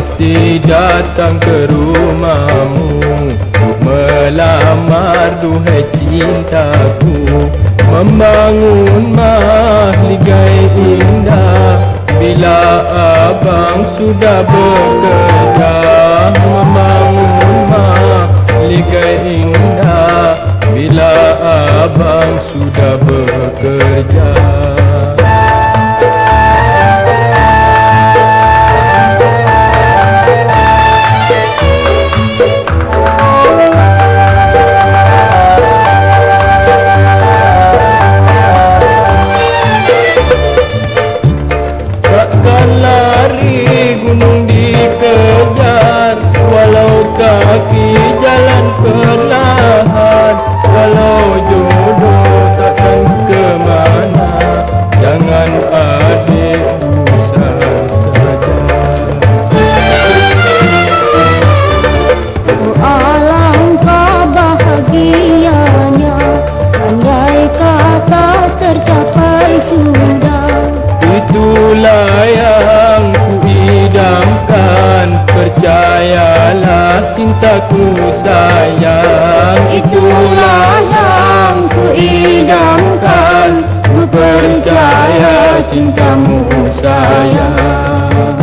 pasti datang ke rumahmu. Melamar duhai cintaku. Membangun mahligai indah. Bila abang sudah bekerja Membangun mahligai indah. Bila abang sudah bekerja Itulah cintaku sayang. Itulah yang ku idamkan Ku percaya cintamu sayang.